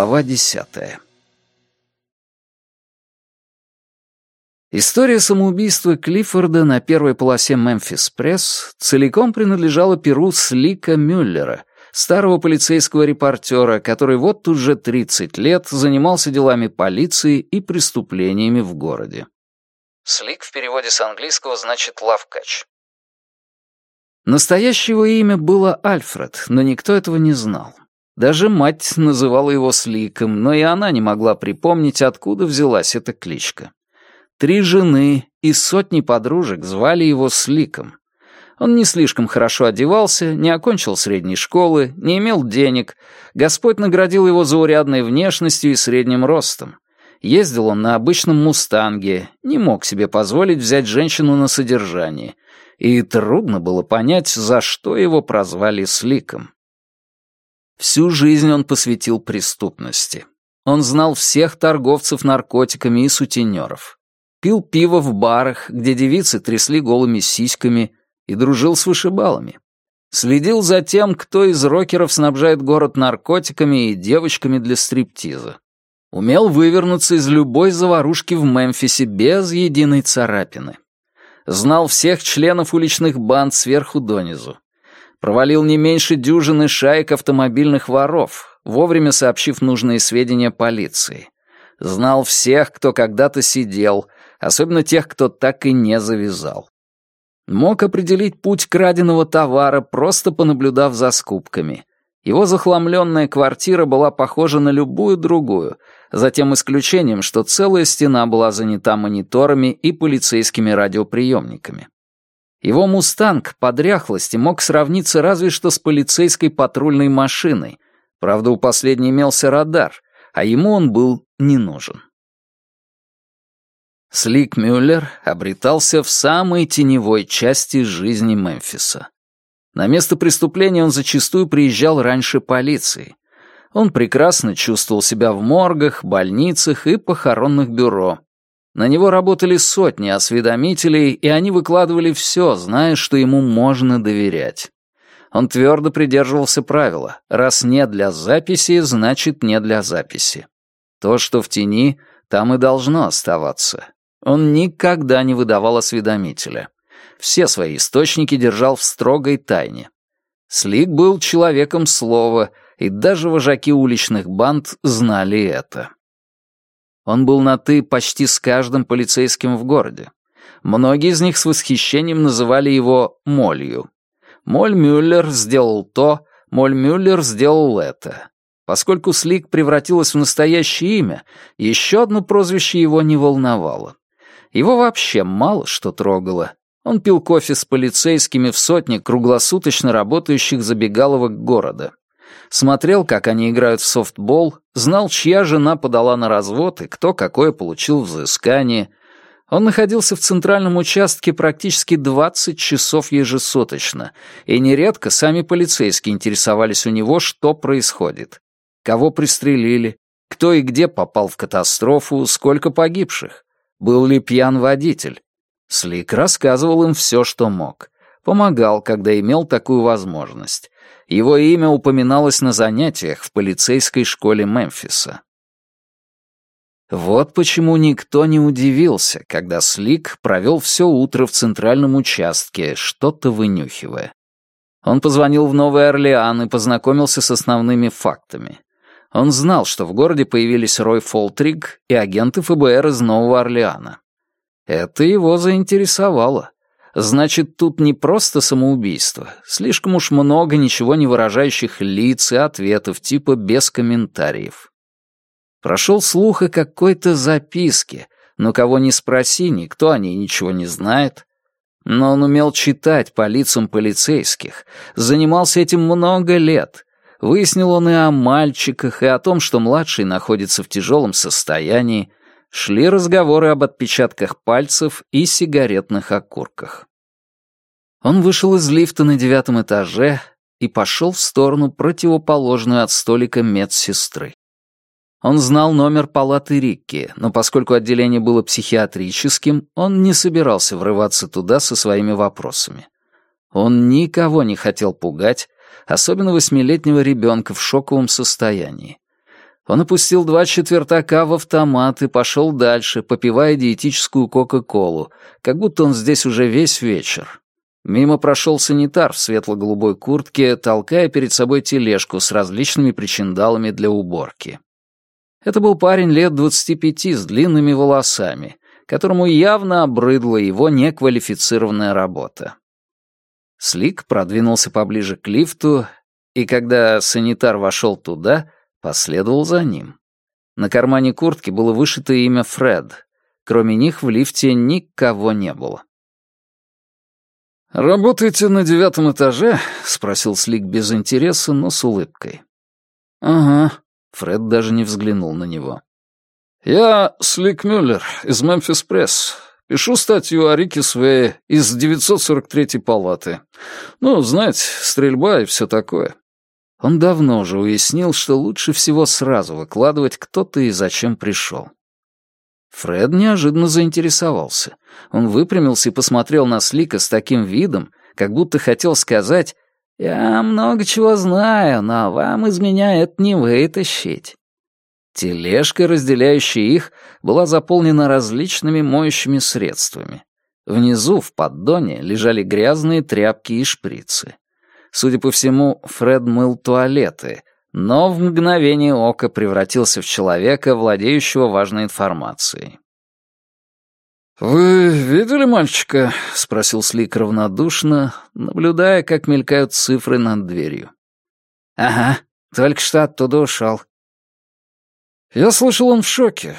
Глава десятая. История самоубийства Клиффорда на первой полосе «Мемфис Пресс» целиком принадлежала перу Слика Мюллера, старого полицейского репортера, который вот уже 30 лет занимался делами полиции и преступлениями в городе. Слик в переводе с английского значит «лавкач». Настоящего имя было Альфред, но никто этого не знал. Даже мать называла его Сликом, но и она не могла припомнить, откуда взялась эта кличка. Три жены и сотни подружек звали его Сликом. Он не слишком хорошо одевался, не окончил средней школы, не имел денег. Господь наградил его заурядной внешностью и средним ростом. Ездил он на обычном «Мустанге», не мог себе позволить взять женщину на содержание. И трудно было понять, за что его прозвали Сликом. Всю жизнь он посвятил преступности. Он знал всех торговцев наркотиками и сутенеров. Пил пиво в барах, где девицы трясли голыми сиськами, и дружил с вышибалами. Следил за тем, кто из рокеров снабжает город наркотиками и девочками для стриптиза. Умел вывернуться из любой заварушки в Мемфисе без единой царапины. Знал всех членов уличных банд сверху донизу провалил не меньше дюжины шаек автомобильных воров, вовремя сообщив нужные сведения полиции. Знал всех, кто когда-то сидел, особенно тех, кто так и не завязал. Мог определить путь краденого товара, просто понаблюдав за скупками. Его захламленная квартира была похожа на любую другую, за тем исключением, что целая стена была занята мониторами и полицейскими радиоприемниками. Его «Мустанг» по дряхлости мог сравниться разве что с полицейской патрульной машиной. Правда, у последней имелся радар, а ему он был не нужен. Слик Мюллер обретался в самой теневой части жизни Мемфиса. На место преступления он зачастую приезжал раньше полиции. Он прекрасно чувствовал себя в моргах, больницах и похоронных бюро. На него работали сотни осведомителей, и они выкладывали все, зная, что ему можно доверять. Он твердо придерживался правила «раз не для записи, значит не для записи». То, что в тени, там и должно оставаться. Он никогда не выдавал осведомителя. Все свои источники держал в строгой тайне. Слик был человеком слова, и даже вожаки уличных банд знали это. Он был на «ты» почти с каждым полицейским в городе. Многие из них с восхищением называли его «молью». Моль Мюллер сделал то, Моль Мюллер сделал это. Поскольку Слик превратилась в настоящее имя, еще одно прозвище его не волновало. Его вообще мало что трогало. Он пил кофе с полицейскими в сотне круглосуточно работающих забегаловок города смотрел, как они играют в софтбол, знал, чья жена подала на развод и кто какое получил взыскание. Он находился в центральном участке практически 20 часов ежесуточно, и нередко сами полицейские интересовались у него, что происходит. Кого пристрелили, кто и где попал в катастрофу, сколько погибших, был ли пьян водитель. Слик рассказывал им все, что мог. Помогал, когда имел такую возможность. Его имя упоминалось на занятиях в полицейской школе Мемфиса. Вот почему никто не удивился, когда Слик провел все утро в центральном участке, что-то вынюхивая. Он позвонил в Новый Орлеан и познакомился с основными фактами. Он знал, что в городе появились Рой Фолтриг и агенты ФБР из Нового Орлеана. Это его заинтересовало. Значит, тут не просто самоубийство. Слишком уж много ничего не выражающих лиц и ответов, типа без комментариев. Прошел слух о какой-то записке, но кого не спроси, никто о ней ничего не знает. Но он умел читать по лицам полицейских, занимался этим много лет. Выяснил он и о мальчиках, и о том, что младший находится в тяжелом состоянии, шли разговоры об отпечатках пальцев и сигаретных окурках. Он вышел из лифта на девятом этаже и пошел в сторону, противоположную от столика медсестры. Он знал номер палаты Рикки, но поскольку отделение было психиатрическим, он не собирался врываться туда со своими вопросами. Он никого не хотел пугать, особенно восьмилетнего ребенка в шоковом состоянии. Он опустил два четвертака в автомат и пошел дальше, попивая диетическую Кока-Колу, как будто он здесь уже весь вечер. Мимо прошел санитар в светло-голубой куртке, толкая перед собой тележку с различными причиндалами для уборки. Это был парень лет двадцати пяти с длинными волосами, которому явно обрыдла его неквалифицированная работа. Слик продвинулся поближе к лифту, и когда санитар вошел туда, последовал за ним. На кармане куртки было вышито имя Фред. Кроме них в лифте никого не было. «Работаете на девятом этаже?» — спросил Слик без интереса, но с улыбкой. «Ага», — Фред даже не взглянул на него. «Я Слик Мюллер из Мемфис Пресс. Пишу статью о Рике Свее из 943-й палаты. Ну, знаете, стрельба и все такое. Он давно уже уяснил, что лучше всего сразу выкладывать, кто ты и зачем пришел. Фред неожиданно заинтересовался. Он выпрямился и посмотрел на Слика с таким видом, как будто хотел сказать «Я много чего знаю, но вам из меня это не вытащить». Тележка, разделяющая их, была заполнена различными моющими средствами. Внизу, в поддоне, лежали грязные тряпки и шприцы. Судя по всему, Фред мыл туалеты, но в мгновение ока превратился в человека, владеющего важной информацией. «Вы видели мальчика?» — спросил Слик равнодушно, наблюдая, как мелькают цифры над дверью. «Ага, только что оттуда ушел». «Я слышал, он в шоке».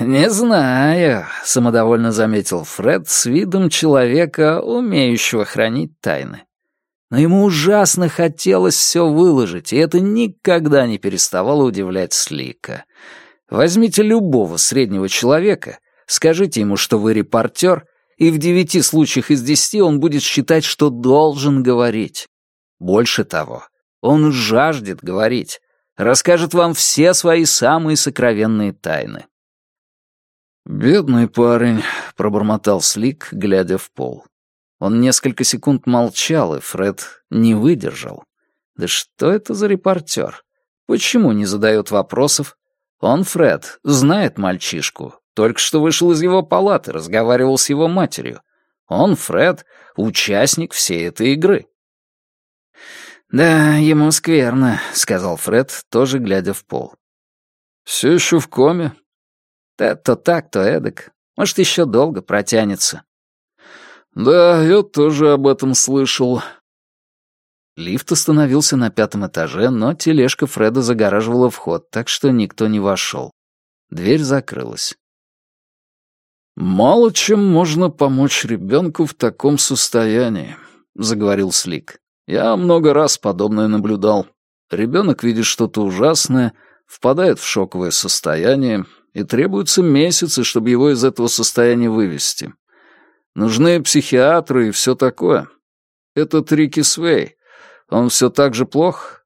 «Не знаю», — самодовольно заметил Фред с видом человека, умеющего хранить тайны но ему ужасно хотелось все выложить, и это никогда не переставало удивлять Слика. Возьмите любого среднего человека, скажите ему, что вы репортер, и в девяти случаях из десяти он будет считать, что должен говорить. Больше того, он жаждет говорить, расскажет вам все свои самые сокровенные тайны. «Бедный парень», — пробормотал Слик, глядя в пол. Он несколько секунд молчал, и Фред не выдержал. Да что это за репортер? Почему не задает вопросов? Он, Фред, знает мальчишку. Только что вышел из его палаты, разговаривал с его матерью. Он, Фред, участник всей этой игры. «Да, ему скверно», — сказал Фред, тоже глядя в пол. «Все еще в коме?» «Да то так, то эдак. Может, еще долго протянется. «Да, я тоже об этом слышал». Лифт остановился на пятом этаже, но тележка Фреда загораживала вход, так что никто не вошел. Дверь закрылась. «Мало чем можно помочь ребенку в таком состоянии», — заговорил Слик. «Я много раз подобное наблюдал. Ребенок видит что-то ужасное, впадает в шоковое состояние, и требуются месяцы, чтобы его из этого состояния вывести. Нужны психиатры и все такое. Этот Рики Свей, он все так же плох?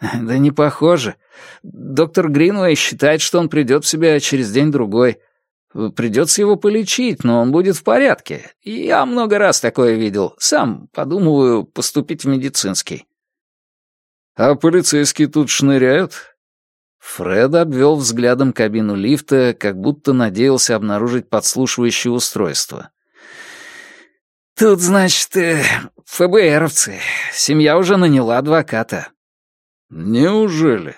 Да не похоже. Доктор Гринвей считает, что он придет в себя через день-другой. Придется его полечить, но он будет в порядке. Я много раз такое видел. Сам подумываю поступить в медицинский. А полицейские тут шныряют? Фред обвел взглядом кабину лифта, как будто надеялся обнаружить подслушивающее устройство. «Тут, значит, э, ФБРовцы. Семья уже наняла адвоката». «Неужели?»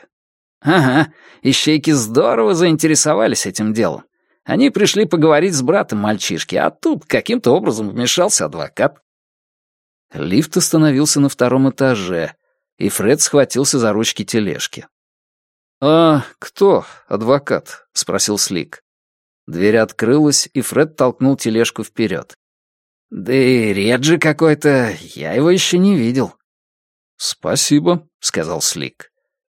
«Ага, ищейки здорово заинтересовались этим делом. Они пришли поговорить с братом мальчишки, а тут каким-то образом вмешался адвокат». Лифт остановился на втором этаже, и Фред схватился за ручки тележки. «А кто адвокат?» — спросил Слик. Дверь открылась, и Фред толкнул тележку вперед. «Да и Реджи какой-то, я его еще не видел». «Спасибо», — сказал Слик.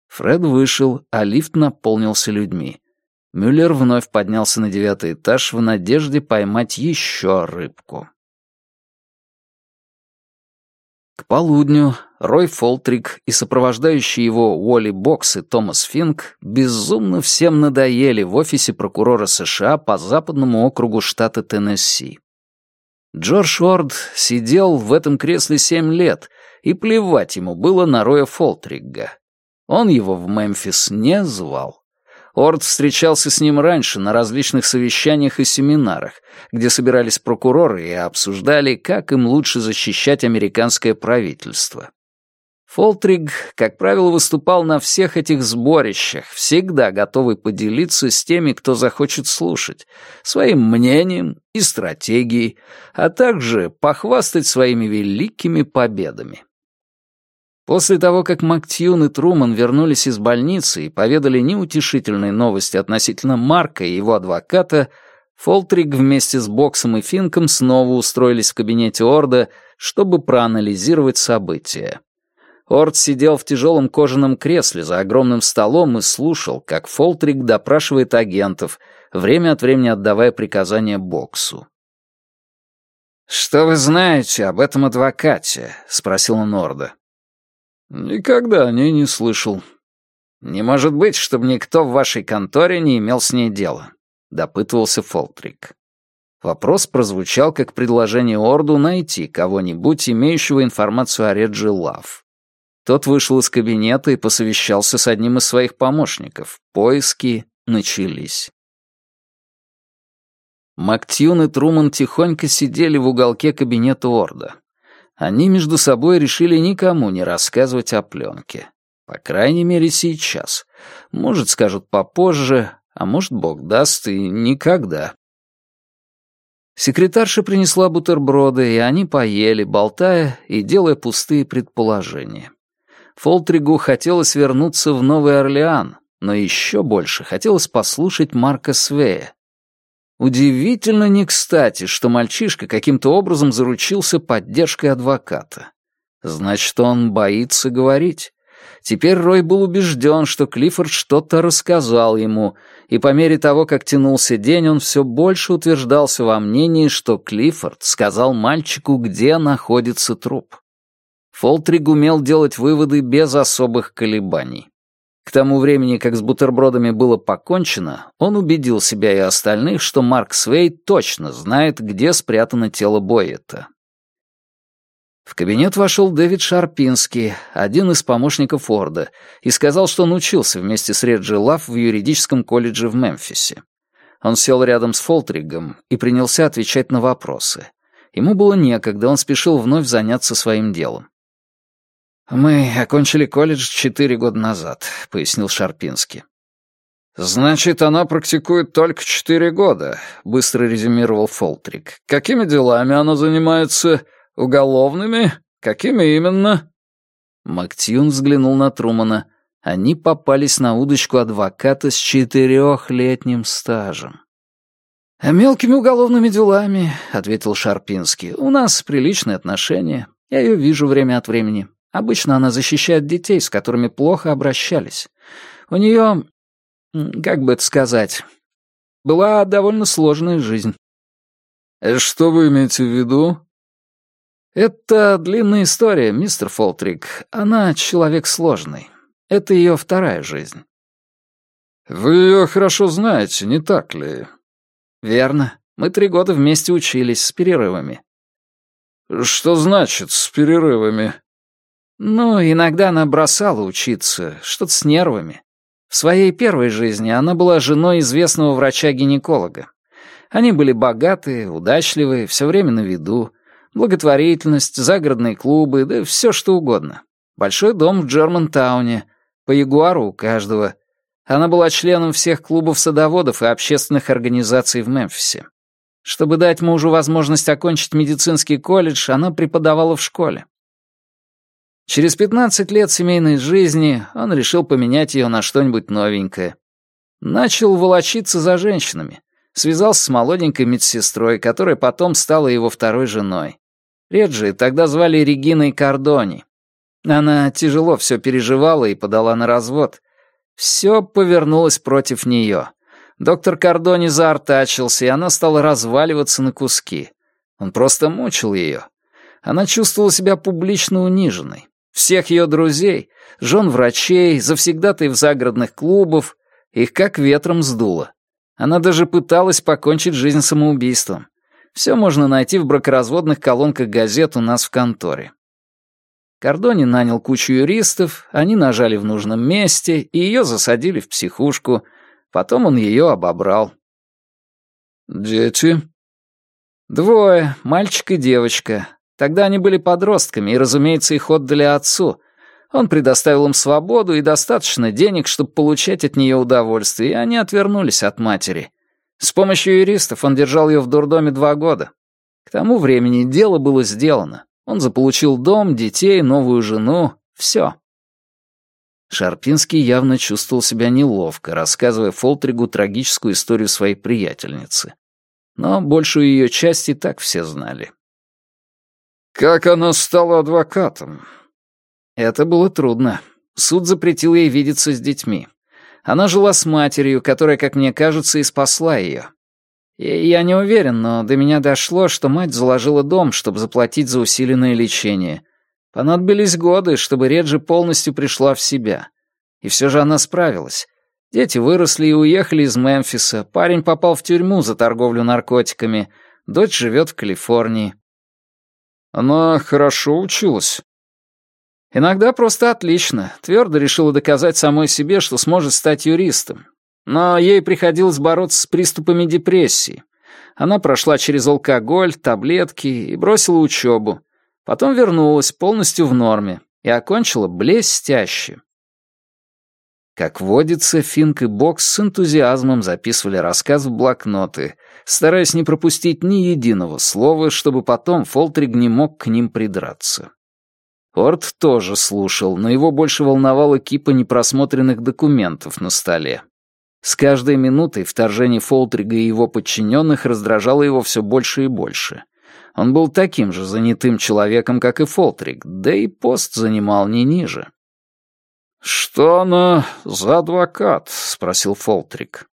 Фред вышел, а лифт наполнился людьми. Мюллер вновь поднялся на девятый этаж в надежде поймать еще рыбку. К полудню Рой Фолтрик и сопровождающие его Уолли Бокс и Томас Финк безумно всем надоели в офисе прокурора США по западному округу штата Теннесси. Джордж Уорд сидел в этом кресле семь лет, и плевать ему было на Роя Фолтригга. Он его в Мемфис не звал. Орд встречался с ним раньше на различных совещаниях и семинарах, где собирались прокуроры и обсуждали, как им лучше защищать американское правительство. Фолтриг, как правило, выступал на всех этих сборищах, всегда готовый поделиться с теми, кто захочет слушать, своим мнением и стратегией, а также похвастать своими великими победами. После того, как Мактьюн и Труман вернулись из больницы и поведали неутешительные новости относительно Марка и его адвоката, Фолтриг вместе с Боксом и Финком снова устроились в кабинете Орда, чтобы проанализировать события. Орд сидел в тяжелом кожаном кресле за огромным столом и слушал, как Фолтриг допрашивает агентов, время от времени отдавая приказания Боксу. «Что вы знаете об этом адвокате?» — спросил он Орда. «Никогда о ней не слышал». «Не может быть, чтобы никто в вашей конторе не имел с ней дела», — допытывался Фолтрик. Вопрос прозвучал как предложение Орду найти кого-нибудь, имеющего информацию о Реджи Лав. Тот вышел из кабинета и посовещался с одним из своих помощников. Поиски начались. Мактьюн и Труман тихонько сидели в уголке кабинета Орда. Они между собой решили никому не рассказывать о пленке. По крайней мере, сейчас. Может, скажут попозже, а может, бог даст и никогда. Секретарша принесла бутерброды, и они поели, болтая и делая пустые предположения. Фолтригу хотелось вернуться в Новый Орлеан, но еще больше хотелось послушать Марка Свея. Удивительно не кстати, что мальчишка каким-то образом заручился поддержкой адвоката. Значит, он боится говорить. Теперь Рой был убежден, что Клиффорд что-то рассказал ему, и по мере того, как тянулся день, он все больше утверждался во мнении, что Клиффорд сказал мальчику, где находится труп. Фолтриг умел делать выводы без особых колебаний. К тому времени, как с бутербродами было покончено, он убедил себя и остальных, что Марк Свей точно знает, где спрятано тело Бойета. В кабинет вошел Дэвид Шарпинский, один из помощников Форда, и сказал, что он учился вместе с Реджи Лав в юридическом колледже в Мемфисе. Он сел рядом с Фолтригом и принялся отвечать на вопросы. Ему было некогда, он спешил вновь заняться своим делом. «Мы окончили колледж четыре года назад», — пояснил Шарпинский. «Значит, она практикует только четыре года», — быстро резюмировал Фолтрик. «Какими делами она занимается? Уголовными? Какими именно?» Мактьюн взглянул на Трумана. Они попались на удочку адвоката с четырехлетним стажем. «Мелкими уголовными делами», — ответил Шарпинский. «У нас приличные отношения. Я ее вижу время от времени. Обычно она защищает детей, с которыми плохо обращались. У нее, как бы это сказать, была довольно сложная жизнь. «Что вы имеете в виду?» «Это длинная история, мистер Фолтрик. Она человек сложный. Это ее вторая жизнь». «Вы ее хорошо знаете, не так ли?» «Верно. Мы три года вместе учились, с перерывами». «Что значит «с перерывами»?» Ну, иногда она бросала учиться, что-то с нервами. В своей первой жизни она была женой известного врача-гинеколога. Они были богатые, удачливые, все время на виду. Благотворительность, загородные клубы, да все что угодно. Большой дом в Джермантауне, по ягуару у каждого. Она была членом всех клубов садоводов и общественных организаций в Мемфисе. Чтобы дать мужу возможность окончить медицинский колледж, она преподавала в школе. Через 15 лет семейной жизни он решил поменять ее на что-нибудь новенькое. Начал волочиться за женщинами. Связался с молоденькой медсестрой, которая потом стала его второй женой. Реджи тогда звали Региной Кардони. Она тяжело все переживала и подала на развод. Все повернулось против нее. Доктор Кардони заортачился, и она стала разваливаться на куски. Он просто мучил ее. Она чувствовала себя публично униженной. Всех ее друзей, жен врачей, завсегдатой в загородных клубов, их как ветром сдуло. Она даже пыталась покончить жизнь самоубийством. Все можно найти в бракоразводных колонках газет у нас в конторе. Кордони нанял кучу юристов, они нажали в нужном месте, и ее засадили в психушку. Потом он ее обобрал. «Дети?» «Двое, мальчик и девочка. Тогда они были подростками, и, разумеется, их отдали отцу. Он предоставил им свободу и достаточно денег, чтобы получать от нее удовольствие, и они отвернулись от матери. С помощью юристов он держал ее в дурдоме два года. К тому времени дело было сделано. Он заполучил дом, детей, новую жену, все. Шарпинский явно чувствовал себя неловко, рассказывая Фолтригу трагическую историю своей приятельницы. Но большую ее часть и так все знали. «Как она стала адвокатом?» Это было трудно. Суд запретил ей видеться с детьми. Она жила с матерью, которая, как мне кажется, и спасла ее. Я не уверен, но до меня дошло, что мать заложила дом, чтобы заплатить за усиленное лечение. Понадобились годы, чтобы Реджи полностью пришла в себя. И все же она справилась. Дети выросли и уехали из Мемфиса, парень попал в тюрьму за торговлю наркотиками, дочь живет в Калифорнии. Она хорошо училась. Иногда просто отлично. Твердо решила доказать самой себе, что сможет стать юристом. Но ей приходилось бороться с приступами депрессии. Она прошла через алкоголь, таблетки и бросила учебу. Потом вернулась полностью в норме и окончила блестяще. Как водится, Финк и Бокс с энтузиазмом записывали рассказ в блокноты, стараясь не пропустить ни единого слова, чтобы потом Фолтриг не мог к ним придраться. Орд тоже слушал, но его больше волновала кипа непросмотренных документов на столе. С каждой минутой вторжение Фолтрига и его подчиненных раздражало его все больше и больше. Он был таким же занятым человеком, как и Фолтриг, да и пост занимал не ниже. «Что она за адвокат?» — спросил Фолтрик.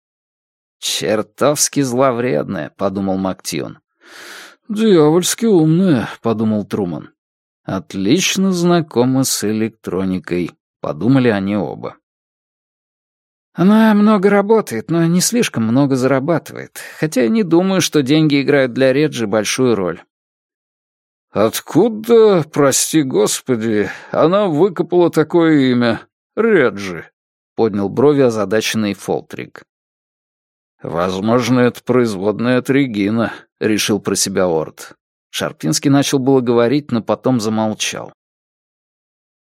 «Чертовски зловредная», — подумал Мактион. «Дьявольски умная», — подумал Труман. Отлично знакома с электроникой, подумали они оба. Она много работает, но не слишком много зарабатывает, хотя я не думаю, что деньги играют для Реджи большую роль. «Откуда, прости господи, она выкопала такое имя? Реджи?» — поднял брови озадаченный Фолтрик. «Возможно, это производная от Регина», — решил про себя Орд. Шарпинский начал было говорить, но потом замолчал.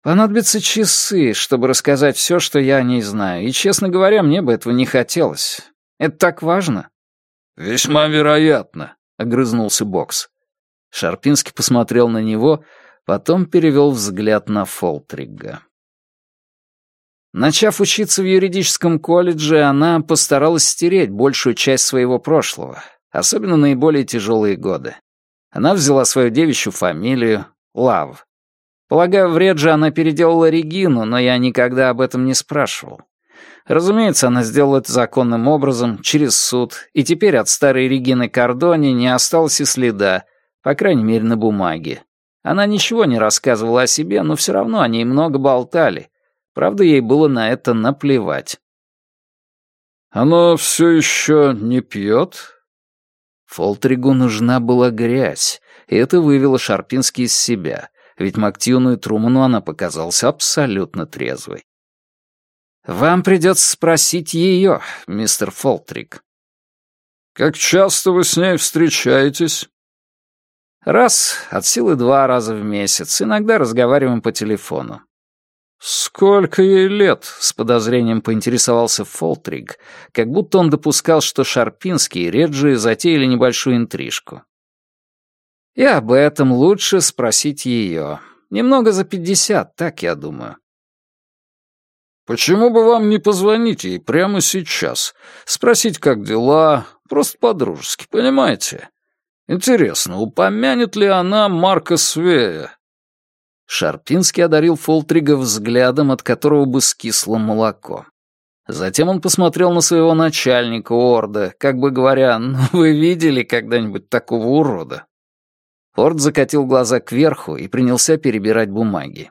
Понадобятся часы, чтобы рассказать все, что я о ней знаю, и, честно говоря, мне бы этого не хотелось. Это так важно. «Весьма вероятно», — огрызнулся Бокс. Шарпинский посмотрел на него, потом перевел взгляд на Фолтрига. Начав учиться в юридическом колледже, она постаралась стереть большую часть своего прошлого, особенно наиболее тяжелые годы. Она взяла свою девичью фамилию — Лав. Полагаю, в Редже она переделала Регину, но я никогда об этом не спрашивал. Разумеется, она сделала это законным образом, через суд, и теперь от старой Регины Кордони не осталось и следа, по крайней мере, на бумаге. Она ничего не рассказывала о себе, но все равно о ней много болтали. Правда, ей было на это наплевать. «Она все еще не пьет?» Фолтригу нужна была грязь, и это вывело Шарпинский из себя, ведь Мактьюну и Труману она показалась абсолютно трезвой. «Вам придется спросить ее, мистер Фолтриг». «Как часто вы с ней встречаетесь?» «Раз, от силы два раза в месяц, иногда разговариваем по телефону. «Сколько ей лет?» — с подозрением поинтересовался Фолтриг, как будто он допускал, что Шарпинский и Реджи затеяли небольшую интрижку. И об этом лучше спросить ее. Немного за пятьдесят, так я думаю. «Почему бы вам не позвонить ей прямо сейчас? Спросить, как дела, просто по-дружески, понимаете? Интересно, упомянет ли она Марка Свея?» Шарпинский одарил Фолтрига взглядом, от которого бы скисло молоко. Затем он посмотрел на своего начальника Орда, как бы говоря, «Ну, вы видели когда-нибудь такого урода?» Орд закатил глаза кверху и принялся перебирать бумаги.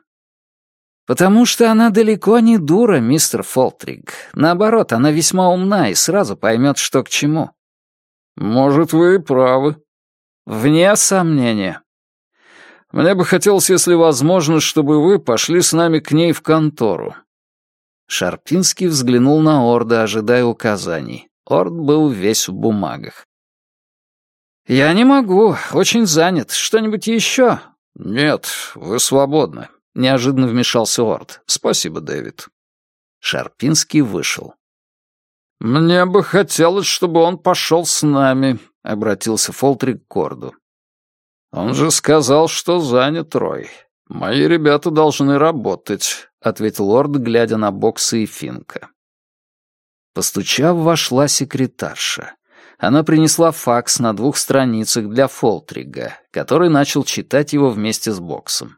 «Потому что она далеко не дура, мистер Фолтриг. Наоборот, она весьма умна и сразу поймет, что к чему». «Может, вы и правы». «Вне сомнения. Мне бы хотелось, если возможно, чтобы вы пошли с нами к ней в контору». Шарпинский взглянул на Орда, ожидая указаний. Орд был весь в бумагах. «Я не могу, очень занят. Что-нибудь еще?» «Нет, вы свободны», — неожиданно вмешался Орд. «Спасибо, Дэвид». Шарпинский вышел. «Мне бы хотелось, чтобы он пошел с нами», — обратился Фолтрик к Орду. «Он же сказал, что занят, Рой. Мои ребята должны работать», — ответил Орд, глядя на боксы и Финка. Постучав, вошла секретарша. Она принесла факс на двух страницах для Фолтрига, который начал читать его вместе с боксом.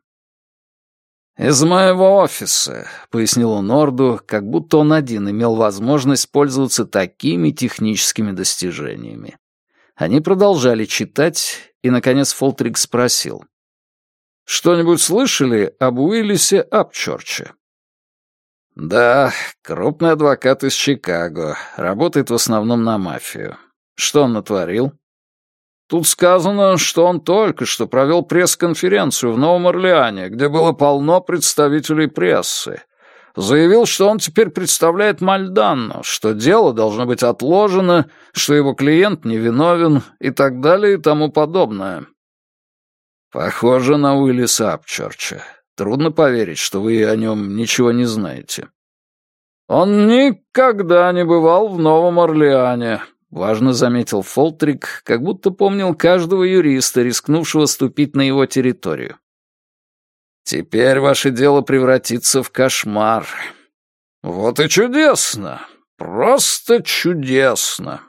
«Из моего офиса», — пояснил он Орду, как будто он один имел возможность пользоваться такими техническими достижениями. Они продолжали читать, и, наконец, Фолтрик спросил. «Что-нибудь слышали об Уиллисе Апчорче?» «Да, крупный адвокат из Чикаго, работает в основном на мафию. Что он натворил?» Тут сказано, что он только что провел пресс-конференцию в Новом Орлеане, где было полно представителей прессы. Заявил, что он теперь представляет Мальданну, что дело должно быть отложено, что его клиент невиновен и так далее и тому подобное. Похоже на Уиллиса Апчерча. Трудно поверить, что вы о нем ничего не знаете. Он никогда не бывал в Новом Орлеане, Важно заметил Фолтрик, как будто помнил каждого юриста, рискнувшего ступить на его территорию. «Теперь ваше дело превратится в кошмар». «Вот и чудесно! Просто чудесно!»